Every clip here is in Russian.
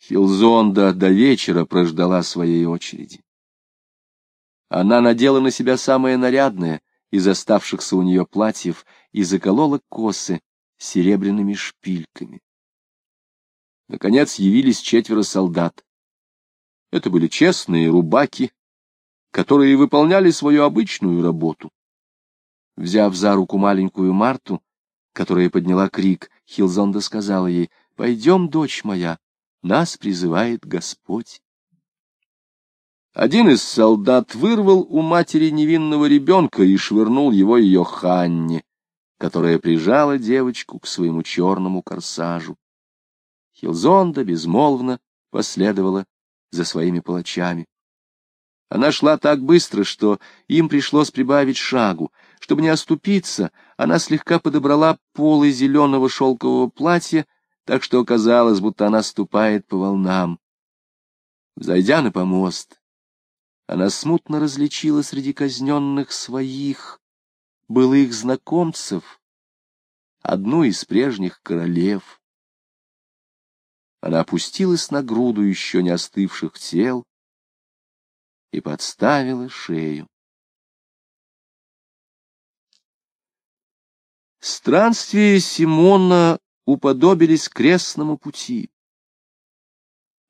Хилзонда до вечера прождала своей очереди. Она надела на себя самое нарядное из оставшихся у нее платьев и заколола косы серебряными шпильками. Наконец явились четверо солдат. Это были честные рубаки, которые выполняли свою обычную работу. Взяв за руку маленькую Марту, которая подняла крик, Хилзонда сказала ей, «Пойдем, дочь моя, нас призывает Господь». Один из солдат вырвал у матери невинного ребенка и швырнул его ее Ханне, которая прижала девочку к своему черному корсажу. Хилзонда безмолвно последовала за своими палачами. Она шла так быстро, что им пришлось прибавить шагу. Чтобы не оступиться, она слегка подобрала полы зеленого шелкового платья, так что оказалось, будто она ступает по волнам. Зайдя на помост, она смутно различила среди казненных своих, былых знакомцев, одну из прежних королев. Она опустилась на груду еще не остывших тел и подставила шею. Странствия Симона уподобились крестному пути.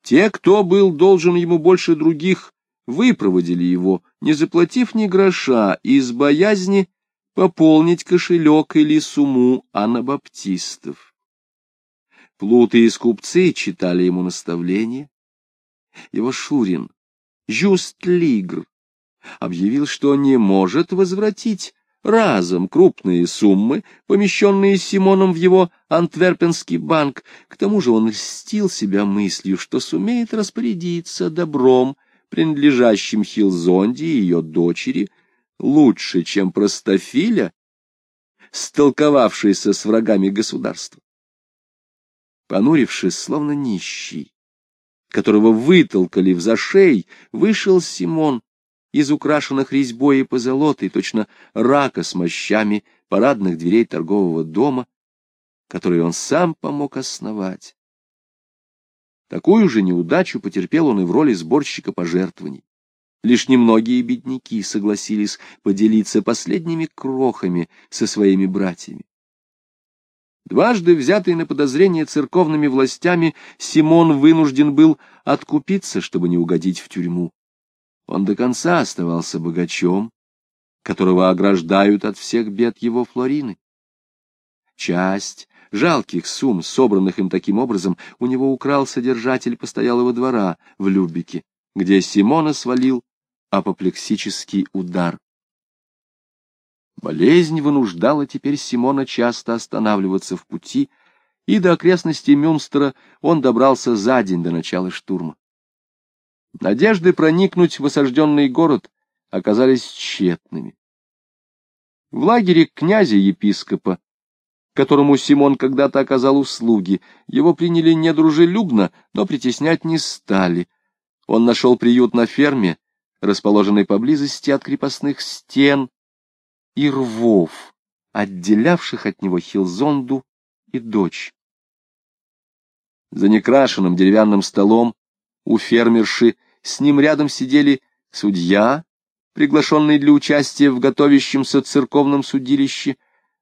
Те, кто был должен ему больше других, выпроводили его, не заплатив ни гроша, из боязни пополнить кошелек или сумму анабаптистов. Плуты и скупцы читали ему наставления. Его Шурин, Жюст Лигр, объявил, что не может возвратить разом крупные суммы, помещенные Симоном в его антверпенский банк. К тому же он льстил себя мыслью, что сумеет распорядиться добром, принадлежащим Хилзонде и ее дочери, лучше, чем простофиля, столковавшийся с врагами государства. Понурившись, словно нищий, которого вытолкали в зашей, вышел Симон из украшенных резьбой и позолотой, точно рака с мощами парадных дверей торгового дома, который он сам помог основать. Такую же неудачу потерпел он и в роли сборщика пожертвований. Лишь немногие бедняки согласились поделиться последними крохами со своими братьями. Дважды взятый на подозрение церковными властями, Симон вынужден был откупиться, чтобы не угодить в тюрьму. Он до конца оставался богачом, которого ограждают от всех бед его флорины. Часть жалких сумм, собранных им таким образом, у него украл содержатель постоялого двора в Любике, где Симона свалил апоплексический удар. Болезнь вынуждала теперь Симона часто останавливаться в пути, и до окрестностей Мюнстера он добрался за день до начала штурма. Надежды проникнуть в осажденный город оказались тщетными. В лагере князя-епископа, которому Симон когда-то оказал услуги, его приняли недружелюбно, но притеснять не стали. Он нашел приют на ферме, расположенной поблизости от крепостных стен и рвов, отделявших от него Хилзонду и дочь. За некрашенным деревянным столом у фермерши с ним рядом сидели судья, приглашенный для участия в готовящемся церковном судилище,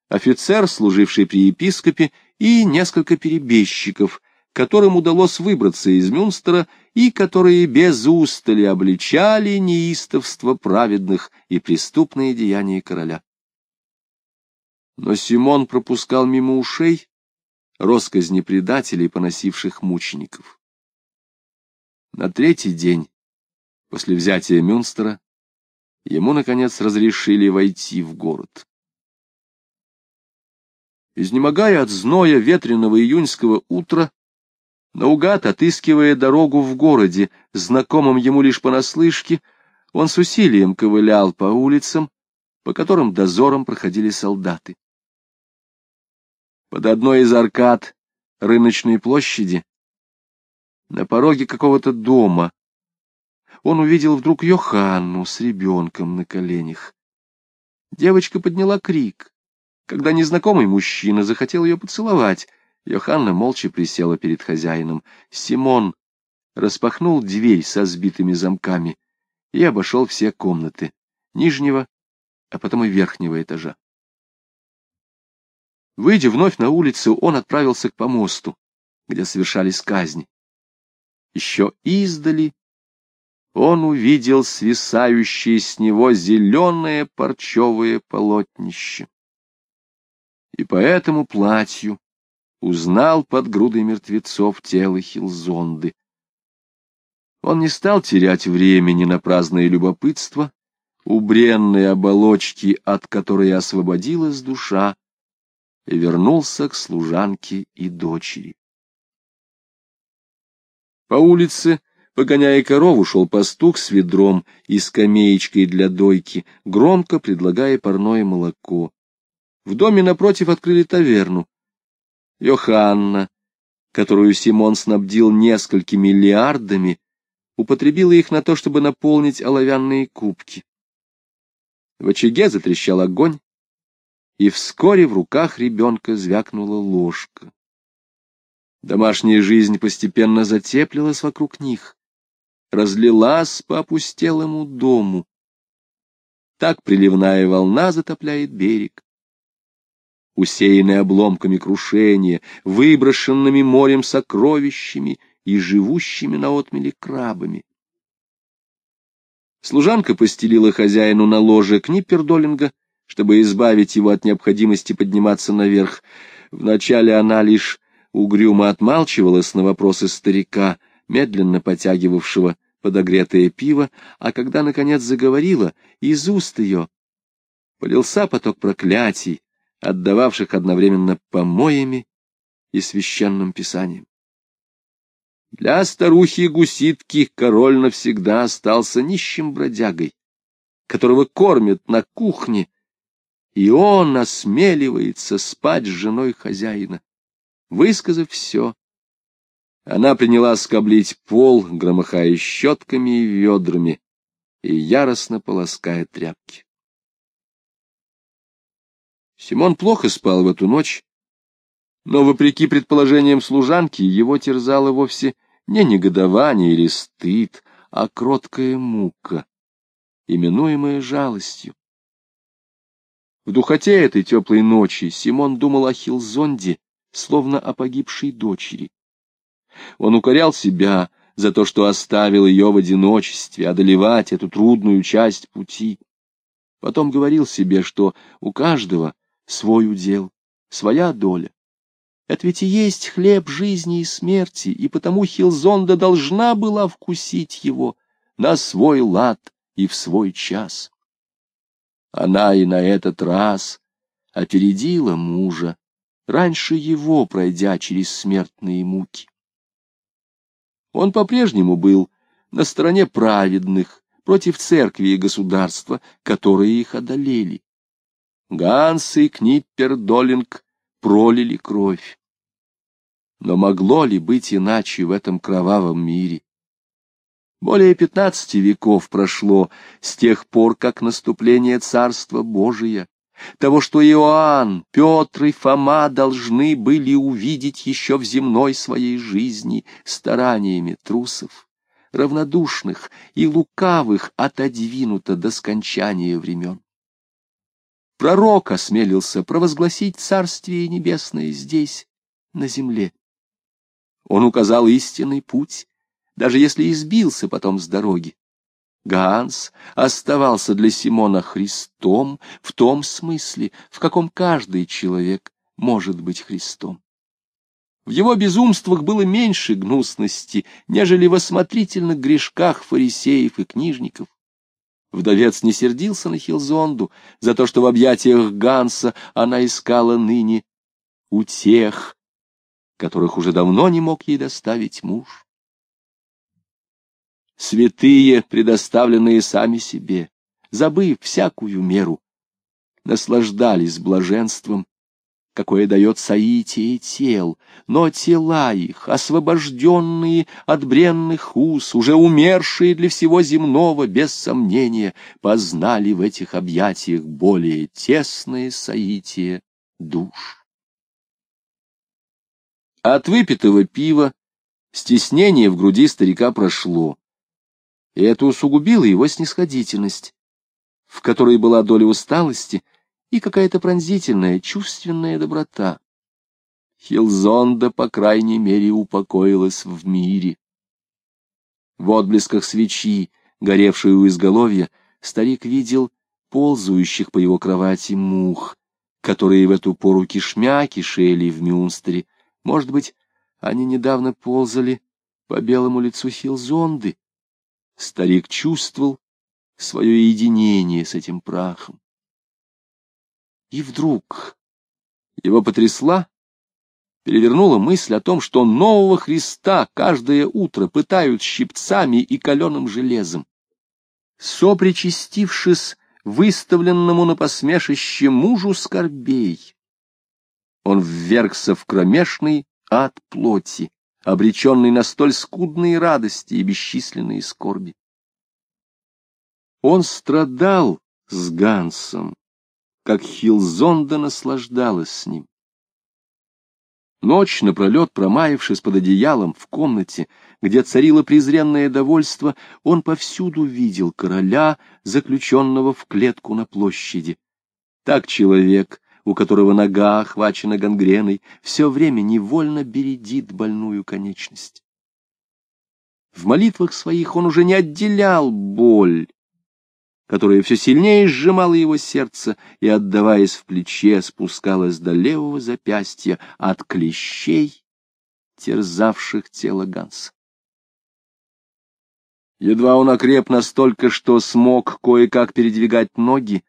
офицер, служивший при епископе, и несколько перебежчиков, которым удалось выбраться из Мюнстера и которые без устали обличали неистовство праведных и преступные деяния короля. Но Симон пропускал мимо ушей росказни предателей, поносивших мучеников. На третий день после взятия Мюнстера ему, наконец, разрешили войти в город. Изнемогая от зноя ветреного июньского утра, наугад отыскивая дорогу в городе, знакомым ему лишь понаслышке, он с усилием ковылял по улицам, по которым дозором проходили солдаты. Под одной из аркад рыночной площади, на пороге какого-то дома, он увидел вдруг Йоханну с ребенком на коленях. Девочка подняла крик, когда незнакомый мужчина захотел ее поцеловать. Йоханна молча присела перед хозяином. Симон распахнул дверь со сбитыми замками и обошел все комнаты нижнего, а потом и верхнего этажа. Выйдя вновь на улицу, он отправился к помосту, где совершались казни. Еще издали он увидел свисающее с него зеленое парчевое полотнище. И по этому платью узнал под грудой мертвецов тело Хилзонды. Он не стал терять времени на праздное любопытство, у оболочки, от которой освободилась душа, и вернулся к служанке и дочери. По улице, погоняя корову, шел пастух с ведром и скамеечкой для дойки, громко предлагая парное молоко. В доме напротив открыли таверну. Йоханна, которую Симон снабдил несколькими миллиардами, употребила их на то, чтобы наполнить оловянные кубки. В очаге затрещал огонь, и вскоре в руках ребенка звякнула ложка. Домашняя жизнь постепенно затеплилась вокруг них, разлилась по опустелому дому. Так приливная волна затопляет берег. Усеянный обломками крушения, выброшенными морем сокровищами и живущими на отмеле крабами. Служанка постелила хозяину на ложе книппердолинга, чтобы избавить его от необходимости подниматься наверх. Вначале она лишь угрюмо отмалчивалась на вопросы старика, медленно потягивавшего подогретое пиво, а когда, наконец, заговорила, из уст ее полился поток проклятий, отдававших одновременно помоями и священным писанием. Для старухи-гуситки король навсегда остался нищим бродягой, которого кормят на кухне, и он осмеливается спать с женой хозяина. Высказав все, она приняла скоблить пол, громыхая щетками и ведрами, и яростно полоская тряпки. Симон плохо спал в эту ночь, но, вопреки предположениям служанки, его терзало вовсе не негодование или стыд, а кроткая мука, именуемая жалостью. В духоте этой теплой ночи Симон думал о Хилзонде, словно о погибшей дочери. Он укорял себя за то, что оставил ее в одиночестве одолевать эту трудную часть пути. Потом говорил себе, что у каждого свой удел, своя доля. Это ведь и есть хлеб жизни и смерти, и потому Хилзонда должна была вкусить его на свой лад и в свой час. Она и на этот раз опередила мужа, раньше его пройдя через смертные муки. Он по-прежнему был на стороне праведных, против церкви и государства, которые их одолели. Ганс и Книппер Долинг пролили кровь. Но могло ли быть иначе в этом кровавом мире? Более пятнадцати веков прошло с тех пор, как наступление Царства Божия, того, что Иоанн, Петр и Фома должны были увидеть еще в земной своей жизни стараниями трусов, равнодушных и лукавых отодвинуто до скончания времен. Пророк осмелился провозгласить Царствие Небесное здесь, на земле. Он указал истинный путь, даже если избился потом с дороги. Ганс оставался для Симона Христом в том смысле, в каком каждый человек может быть Христом. В его безумствах было меньше гнусности, нежели в осмотрительных грешках фарисеев и книжников. Вдовец не сердился на Хилзонду за то, что в объятиях Ганса она искала ныне у тех, которых уже давно не мог ей доставить муж. Святые, предоставленные сами себе, забыв всякую меру, наслаждались блаженством, какое дает соитие тел, но тела их, освобожденные от бренных уз, уже умершие для всего земного, без сомнения, познали в этих объятиях более тесное соитие душ. От выпитого пива Стеснение в груди старика прошло, и это усугубило его снисходительность, в которой была доля усталости и какая-то пронзительная, чувственная доброта. Хилзонда, по крайней мере, упокоилась в мире. В отблесках свечи, горевшей у изголовья, старик видел ползающих по его кровати мух, которые в эту пору кишмя кишели в Мюнстере. Может быть, они недавно ползали по белому лицу Хилзонды. Старик чувствовал свое единение с этим прахом. И вдруг его потрясла, перевернула мысль о том, что нового Христа каждое утро пытают щипцами и каленым железом. Сопричастившись выставленному на посмешище мужу скорбей, он ввергся в кромешный ад плоти, обреченный на столь скудные радости и бесчисленные скорби. Он страдал с Гансом, как Хилзонда наслаждалась с ним. Ночь напролет, промаявшись под одеялом в комнате, где царило презренное довольство, он повсюду видел короля, заключенного в клетку на площади. Так человек, у которого нога охвачена гангреной, все время невольно бередит больную конечность. В молитвах своих он уже не отделял боль, которая все сильнее сжимала его сердце и, отдаваясь в плече, спускалась до левого запястья от клещей, терзавших тело Ганса. Едва он окреп настолько, что смог кое-как передвигать ноги,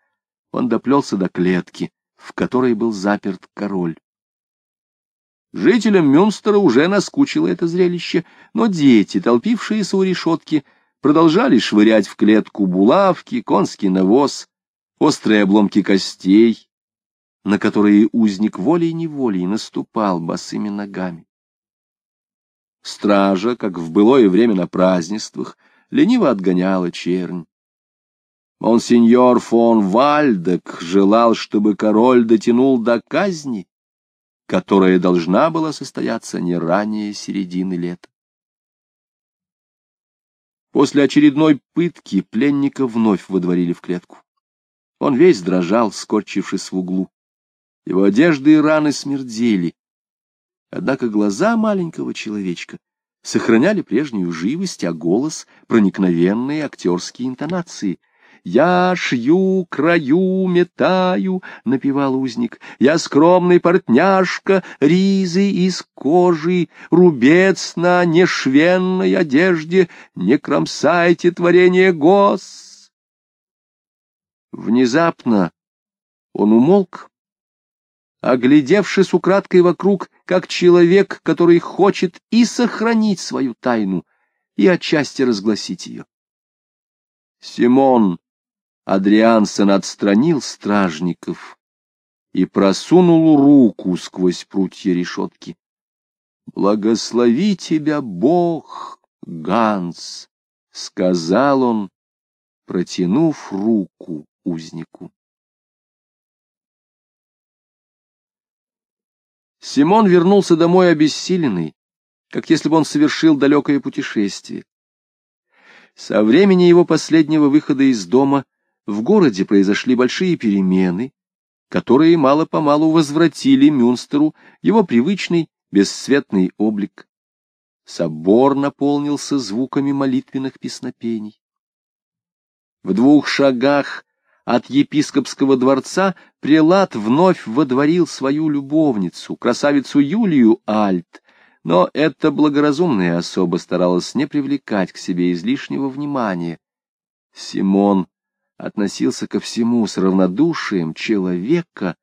он доплелся до клетки, в которой был заперт король. Жителям Мюнстера уже наскучило это зрелище, но дети, толпившиеся у решетки, продолжали швырять в клетку булавки, конский навоз, острые обломки костей, на которые узник волей-неволей наступал босыми ногами. Стража, как в былое время на празднествах, лениво отгоняла чернь. Монсеньор фон Вальдек желал, чтобы король дотянул до казни, которая должна была состояться не ранее середины лета. После очередной пытки пленника вновь выдворили в клетку. Он весь дрожал, скорчившись в углу. Его одежды и раны смердели. Однако глаза маленького человечка сохраняли прежнюю живость, а голос — проникновенные актерские интонации. «Я шью, краю, метаю», — напевал узник. «Я скромный портняшка, ризы из кожи, рубец на нешвенной одежде, не кромсайте творение гос». Внезапно он умолк, оглядевшись украдкой вокруг, как человек, который хочет и сохранить свою тайну, и отчасти разгласить ее. Симон Адриансон отстранил стражников и просунул руку сквозь прутья решетки. «Благослови тебя, Бог, Ганс!» — сказал он, протянув руку узнику. Симон вернулся домой обессиленный, как если бы он совершил далекое путешествие. Со времени его последнего выхода из дома в городе произошли большие перемены, которые мало-помалу возвратили Мюнстеру его привычный бесцветный облик. Собор наполнился звуками молитвенных песнопений. В двух шагах от епископского дворца прелат вновь водворил свою любовницу, красавицу Юлию Альт, но эта благоразумная особа старалась не привлекать к себе излишнего внимания. Симон относился ко всему с равнодушием человека,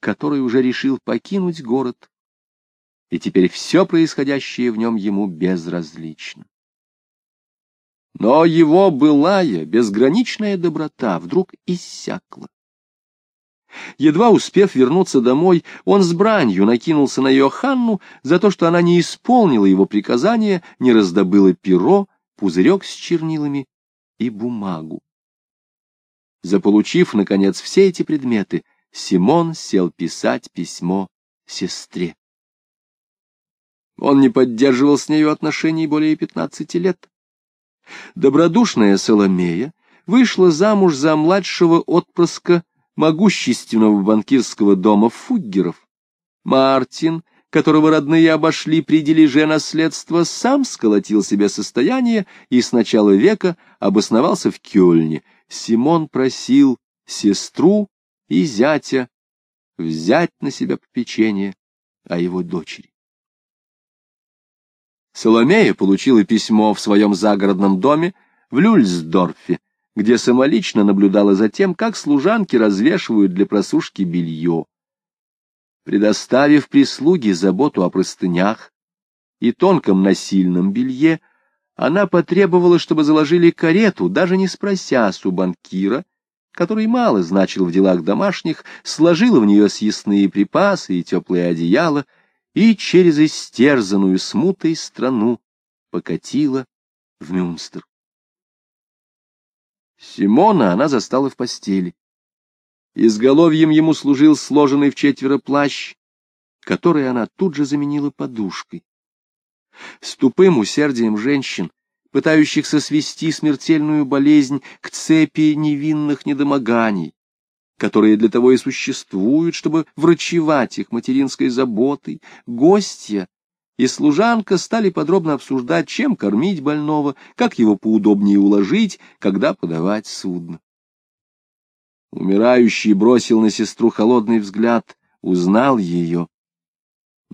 который уже решил покинуть город, и теперь все происходящее в нем ему безразлично. Но его былая, безграничная доброта вдруг иссякла. Едва успев вернуться домой, он с бранью накинулся на Йоханну за то, что она не исполнила его приказания, не раздобыла перо, пузырек с чернилами и бумагу. Заполучив, наконец, все эти предметы, Симон сел писать письмо сестре. Он не поддерживал с нею отношений более пятнадцати лет. Добродушная Соломея вышла замуж за младшего отпрыска могущественного банкирского дома Фуггеров. Мартин, которого родные обошли при дележе наследства, сам сколотил себе состояние и с начала века обосновался в Кёльне. Симон просил сестру и зятя взять на себя попечение о его дочери. Соломея получила письмо в своем загородном доме в Люльсдорфе, где самолично наблюдала за тем, как служанки развешивают для просушки белье. Предоставив прислуге заботу о простынях и тонком насильном белье, она потребовала, чтобы заложили карету, даже не спросясь у банкира, который мало значил в делах домашних, сложила в нее съестные припасы и теплое одеяло и через истерзанную смутой страну покатила в Мюнстер. Симона она застала в постели. Изголовьем ему служил сложенный в четверо плащ, который она тут же заменила подушкой. С тупым усердием женщин, пытающихся свести смертельную болезнь к цепи невинных недомоганий, которые для того и существуют, чтобы врачевать их материнской заботой, гостья и служанка стали подробно обсуждать, чем кормить больного, как его поудобнее уложить, когда подавать судно. Умирающий бросил на сестру холодный взгляд, узнал ее,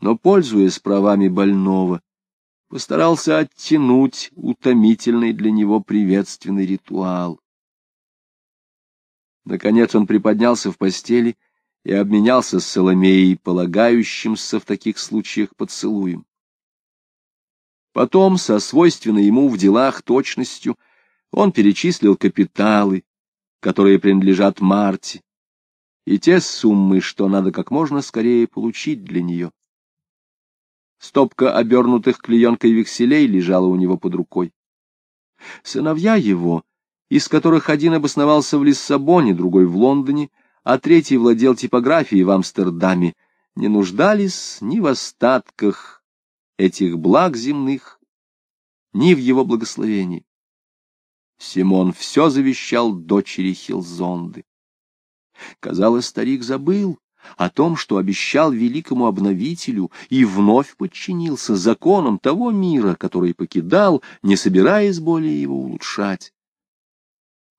но, пользуясь правами больного, постарался оттянуть утомительный для него приветственный ритуал. Наконец он приподнялся в постели и обменялся с Соломеей, полагающимся в таких случаях поцелуем. Потом, со свойственной ему в делах точностью, он перечислил капиталы, которые принадлежат Марте, и те суммы, что надо как можно скорее получить для нее. Стопка обернутых клеенкой векселей лежала у него под рукой. Сыновья его, из которых один обосновался в Лиссабоне, другой в Лондоне, а третий владел типографией в Амстердаме, не нуждались ни в остатках этих благ земных, ни в его благословении. Симон все завещал дочери Хилзонды. Казалось, старик забыл о том, что обещал великому обновителю и вновь подчинился законам того мира, который покидал, не собираясь более его улучшать.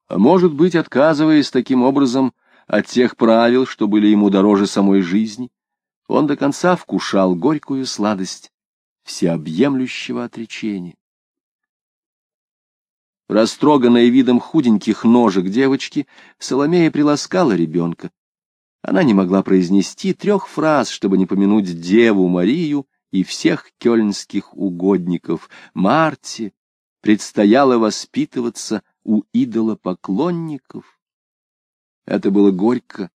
А может быть, отказываясь таким образом от тех правил, что были ему дороже самой жизни, он до конца вкушал горькую сладость всеобъемлющего отречения. Растроганная видом худеньких ножек девочки, Соломея приласкала ребенка. Она не могла произнести трех фраз, чтобы не помянуть Деву Марию и всех кёльнских угодников. Марте предстояло воспитываться у идолопоклонников. Это было горько,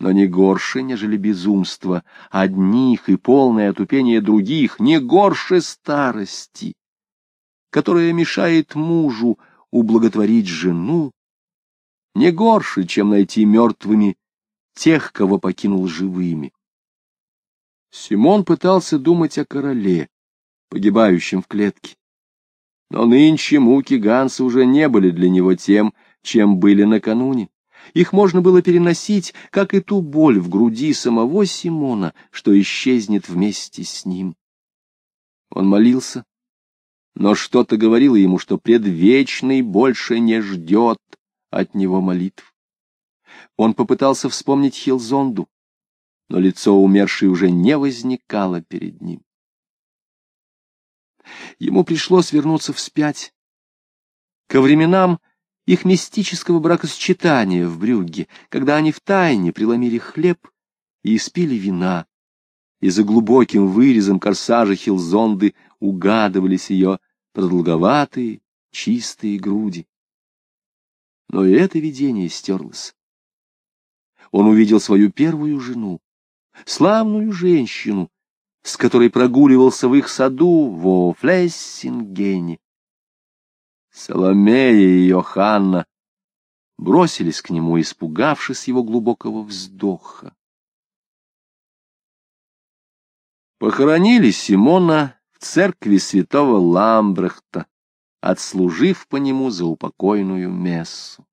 но не горше, нежели безумство одних и полное отупение других, не горше старости, которая мешает мужу ублаготворить жену, не горше, чем найти мертвыми тех, кого покинул живыми. Симон пытался думать о короле, погибающем в клетке. Но нынче муки Ганса уже не были для него тем, чем были накануне. Их можно было переносить, как и ту боль в груди самого Симона, что исчезнет вместе с ним. Он молился, но что-то говорило ему, что предвечный больше не ждет от него молитв. Он попытался вспомнить Хилзонду, но лицо умершей уже не возникало перед ним. Ему пришлось вернуться вспять. Ко временам их мистического бракосочетания в Брюгге, когда они втайне преломили хлеб и испили вина, и за глубоким вырезом корсажа Хилзонды угадывались ее продолговатые, чистые груди. Но и это видение стерлось. Он увидел свою первую жену, славную женщину, с которой прогуливался в их саду во Флессингене. Соломея и Йоханна бросились к нему, испугавшись его глубокого вздоха. Похоронили Симона в церкви святого Ламбрехта, отслужив по нему за упокойную мессу.